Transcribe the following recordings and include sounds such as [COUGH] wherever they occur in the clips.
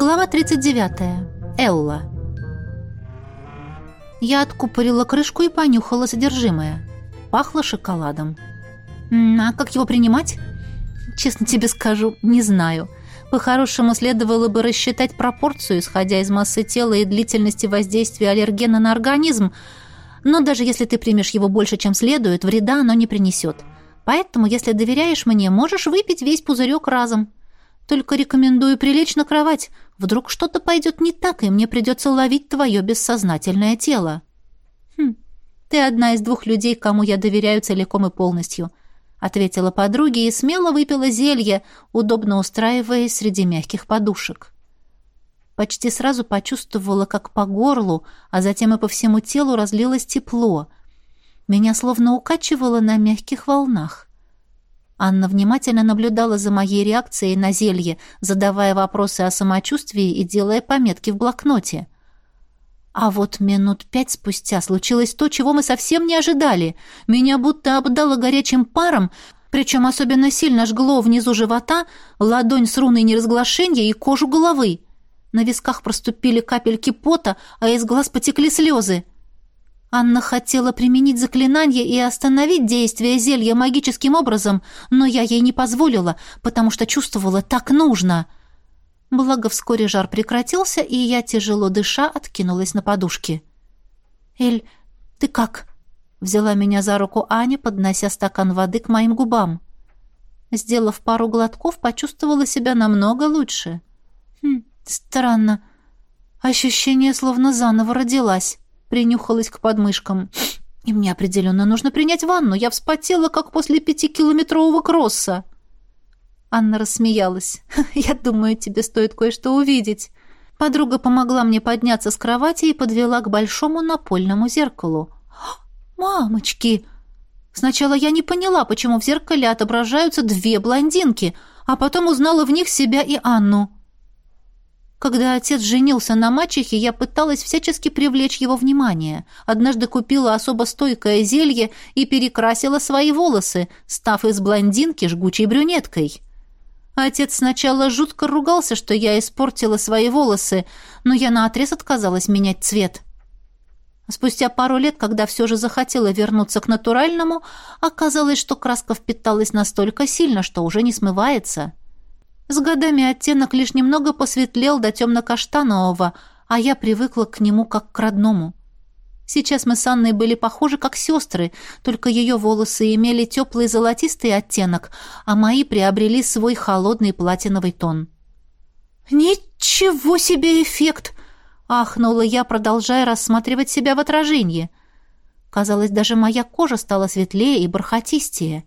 Глава 39. Элла. Я откупорила крышку и понюхала содержимое. Пахло шоколадом. А как его принимать? Честно тебе скажу, не знаю. По-хорошему следовало бы рассчитать пропорцию, исходя из массы тела и длительности воздействия аллергена на организм, но даже если ты примешь его больше, чем следует, вреда оно не принесет. Поэтому, если доверяешь мне, можешь выпить весь пузырек разом. Только рекомендую прилечь на кровать. Вдруг что-то пойдет не так, и мне придется ловить твое бессознательное тело. Хм, ты одна из двух людей, кому я доверяю целиком и полностью ответила подруге и смело выпила зелье, удобно устраиваясь среди мягких подушек. Почти сразу почувствовала, как по горлу, а затем и по всему телу разлилось тепло. Меня словно укачивало на мягких волнах. Анна внимательно наблюдала за моей реакцией на зелье, задавая вопросы о самочувствии и делая пометки в блокноте. А вот минут пять спустя случилось то, чего мы совсем не ожидали. Меня будто обдало горячим паром, причем особенно сильно жгло внизу живота, ладонь с руной неразглашения и кожу головы. На висках проступили капельки пота, а из глаз потекли слезы. Анна хотела применить заклинание и остановить действие зелья магическим образом, но я ей не позволила, потому что чувствовала так нужно — Благо, вскоре жар прекратился, и я, тяжело дыша, откинулась на подушки. «Эль, ты как?» — взяла меня за руку Аня, поднося стакан воды к моим губам. Сделав пару глотков, почувствовала себя намного лучше. «Хм, странно. Ощущение, словно заново родилась». Принюхалась к подмышкам. «И мне определенно нужно принять ванну. Я вспотела, как после пятикилометрового кросса». Анна рассмеялась. [LAUGHS] «Я думаю, тебе стоит кое-что увидеть». Подруга помогла мне подняться с кровати и подвела к большому напольному зеркалу. [GASPS] «Мамочки!» Сначала я не поняла, почему в зеркале отображаются две блондинки, а потом узнала в них себя и Анну. Когда отец женился на мачехе, я пыталась всячески привлечь его внимание. Однажды купила особо стойкое зелье и перекрасила свои волосы, став из блондинки жгучей брюнеткой. Отец сначала жутко ругался, что я испортила свои волосы, но я наотрез отказалась менять цвет. Спустя пару лет, когда все же захотела вернуться к натуральному, оказалось, что краска впиталась настолько сильно, что уже не смывается. С годами оттенок лишь немного посветлел до темно-каштанового, а я привыкла к нему как к родному. Сейчас мы с Анной были похожи как сестры, только ее волосы имели теплый золотистый оттенок, а мои приобрели свой холодный платиновый тон. «Ничего себе эффект!» — ахнула я, продолжая рассматривать себя в отражении. Казалось, даже моя кожа стала светлее и бархатистее.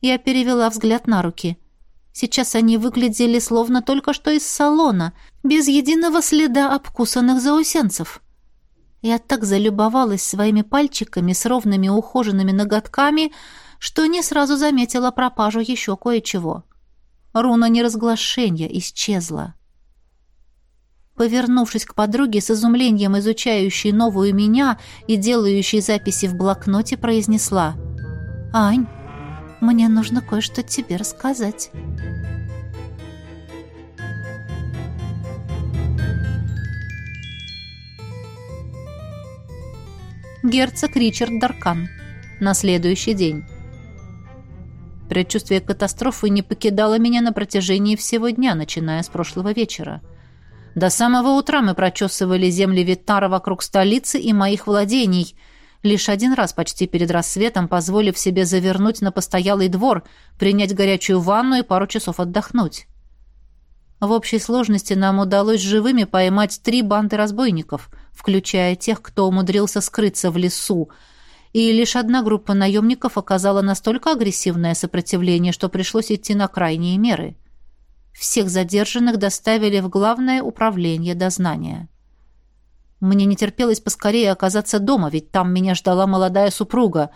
Я перевела взгляд на руки. Сейчас они выглядели словно только что из салона, без единого следа обкусанных заусенцев. Я так залюбовалась своими пальчиками с ровными ухоженными ноготками, что не сразу заметила пропажу еще кое-чего. Руна неразглашения исчезла. Повернувшись к подруге с изумлением изучающей новую меня и делающей записи в блокноте, произнесла «Ань, мне нужно кое-что тебе рассказать». герцог Ричард Даркан. На следующий день. Предчувствие катастрофы не покидало меня на протяжении всего дня, начиная с прошлого вечера. До самого утра мы прочесывали земли Витара вокруг столицы и моих владений, лишь один раз почти перед рассветом позволив себе завернуть на постоялый двор, принять горячую ванну и пару часов отдохнуть. В общей сложности нам удалось живыми поймать три банды разбойников — включая тех, кто умудрился скрыться в лесу, и лишь одна группа наемников оказала настолько агрессивное сопротивление, что пришлось идти на крайние меры. Всех задержанных доставили в главное управление дознания. Мне не терпелось поскорее оказаться дома, ведь там меня ждала молодая супруга.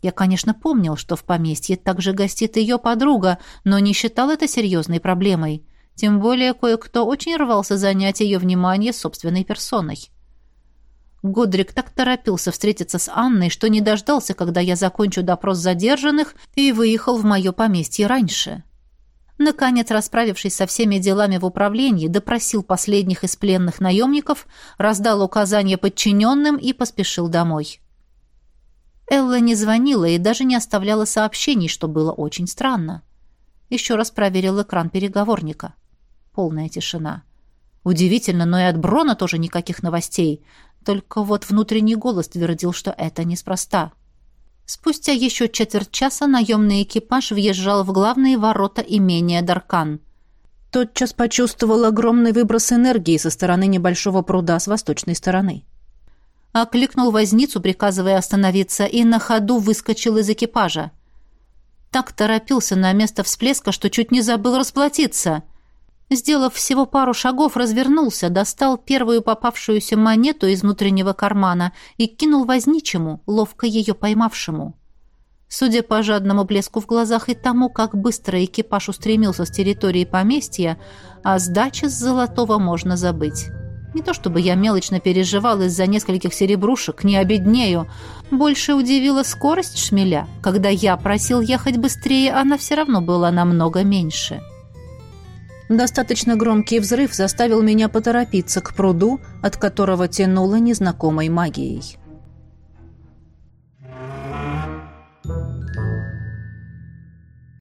Я, конечно, помнил, что в поместье также гостит ее подруга, но не считал это серьезной проблемой. Тем более кое-кто очень рвался занять ее внимание собственной персоной. Годрик так торопился встретиться с Анной, что не дождался, когда я закончу допрос задержанных, и выехал в мое поместье раньше. Наконец, расправившись со всеми делами в управлении, допросил последних из пленных наемников, раздал указания подчиненным и поспешил домой. Элла не звонила и даже не оставляла сообщений, что было очень странно. Еще раз проверил экран переговорника. Полная тишина. Удивительно, но и от Брона тоже никаких новостей. Только вот внутренний голос твердил, что это неспроста. Спустя еще четверть часа наемный экипаж въезжал в главные ворота имения Даркан. Тотчас почувствовал огромный выброс энергии со стороны небольшого пруда с восточной стороны. Окликнул возницу, приказывая остановиться, и на ходу выскочил из экипажа. Так торопился на место всплеска, что чуть не забыл расплатиться — Сделав всего пару шагов, развернулся, достал первую попавшуюся монету из внутреннего кармана и кинул возничему, ловко ее поймавшему. Судя по жадному блеску в глазах и тому, как быстро экипаж устремился с территории поместья, о сдаче с золотого можно забыть. Не то чтобы я мелочно переживал из-за нескольких серебрушек, не обеднею. Больше удивила скорость шмеля. Когда я просил ехать быстрее, она все равно была намного меньше. — Достаточно громкий взрыв заставил меня поторопиться к пруду, от которого тянуло незнакомой магией.